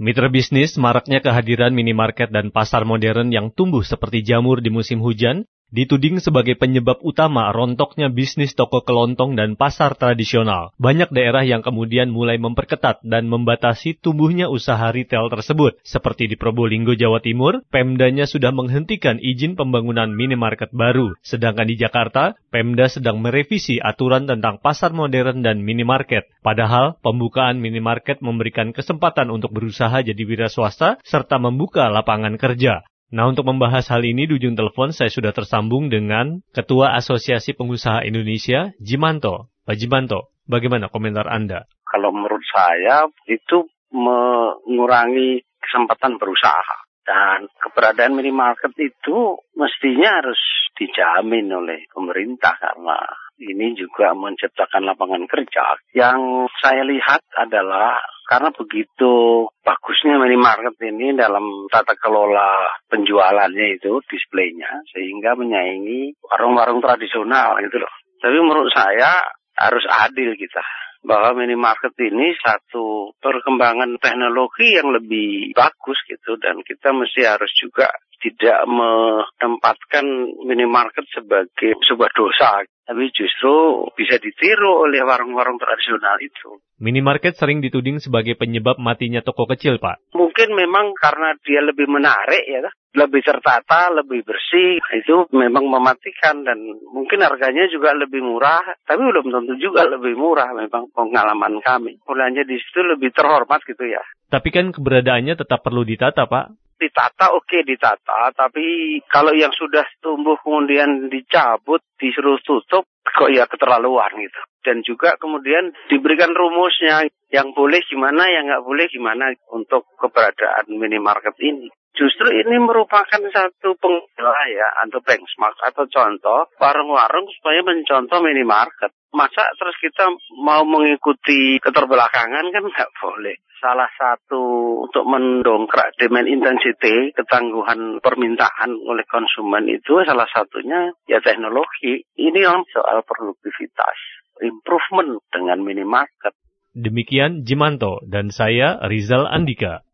Mitra bisnis maraknya kehadiran minimarket dan pasar modern yang tumbuh seperti jamur di musim hujan dituding sebagai penyebab utama rontoknya bisnis toko kelontong dan pasar tradisional. Banyak daerah yang kemudian mulai memperketat dan membatasi tumbuhnya usaha retail tersebut. Seperti di Probolinggo, Jawa Timur, Pemdanya sudah menghentikan izin pembangunan minimarket baru. Sedangkan di Jakarta, Pemda sedang merevisi aturan tentang pasar modern dan minimarket. Padahal, pembukaan minimarket memberikan kesempatan untuk berusaha jadi wira swasta serta membuka lapangan kerja. Nah, untuk membahas hal ini di ujung telepon saya sudah tersambung dengan Ketua Asosiasi Pengusaha Indonesia, Jimanto. Pak Jimanto, bagaimana komentar Anda? Kalau menurut saya itu mengurangi kesempatan berusaha. Dan keberadaan minimarket itu mestinya harus dijamin oleh pemerintah karena ini juga menciptakan lapangan kerja. Yang saya lihat adalah karena begitu bagusnya minimarket ini dalam tata kelola penjualannya itu displaynya sehingga menyaingi warung-warung tradisional gitu loh. Tapi menurut saya harus adil kita bahwa minimarket ini satu perkembangan teknologi yang lebih bagus gitu dan kita mesti harus juga tidak menempatkan minimarket sebagai sebuah dosa tapi justru bisa ditiru oleh warung-warung tradisional itu. Minimarket sering dituding sebagai penyebab matinya toko kecil, Pak. Mungkin memang karena dia lebih menarik ya, lebih tertata, lebih bersih, itu memang mematikan dan mungkin harganya juga lebih murah, tapi belum tentu juga lebih murah memang pengalaman kami. Mulanya di situ lebih terhormat gitu ya. Tapi kan keberadaannya tetap perlu ditata, Pak ditata oke okay, ditata, tapi kalau yang sudah tumbuh kemudian dicabut, disuruh tutup, kok ya keterlaluan gitu. Dan juga kemudian diberikan rumusnya yang boleh gimana, yang nggak boleh gimana untuk keberadaan minimarket ini. Justru ini merupakan satu penggila ya, atau benchmark atau contoh warung-warung supaya mencontoh minimarket. Masa terus kita mau mengikuti keterbelakangan kan nggak boleh salah satu untuk mendongkrak demand intensity, ketangguhan permintaan oleh konsumen itu salah satunya ya teknologi. Ini yang soal produktivitas, improvement dengan minimarket. Demikian Jimanto dan saya Rizal Andika.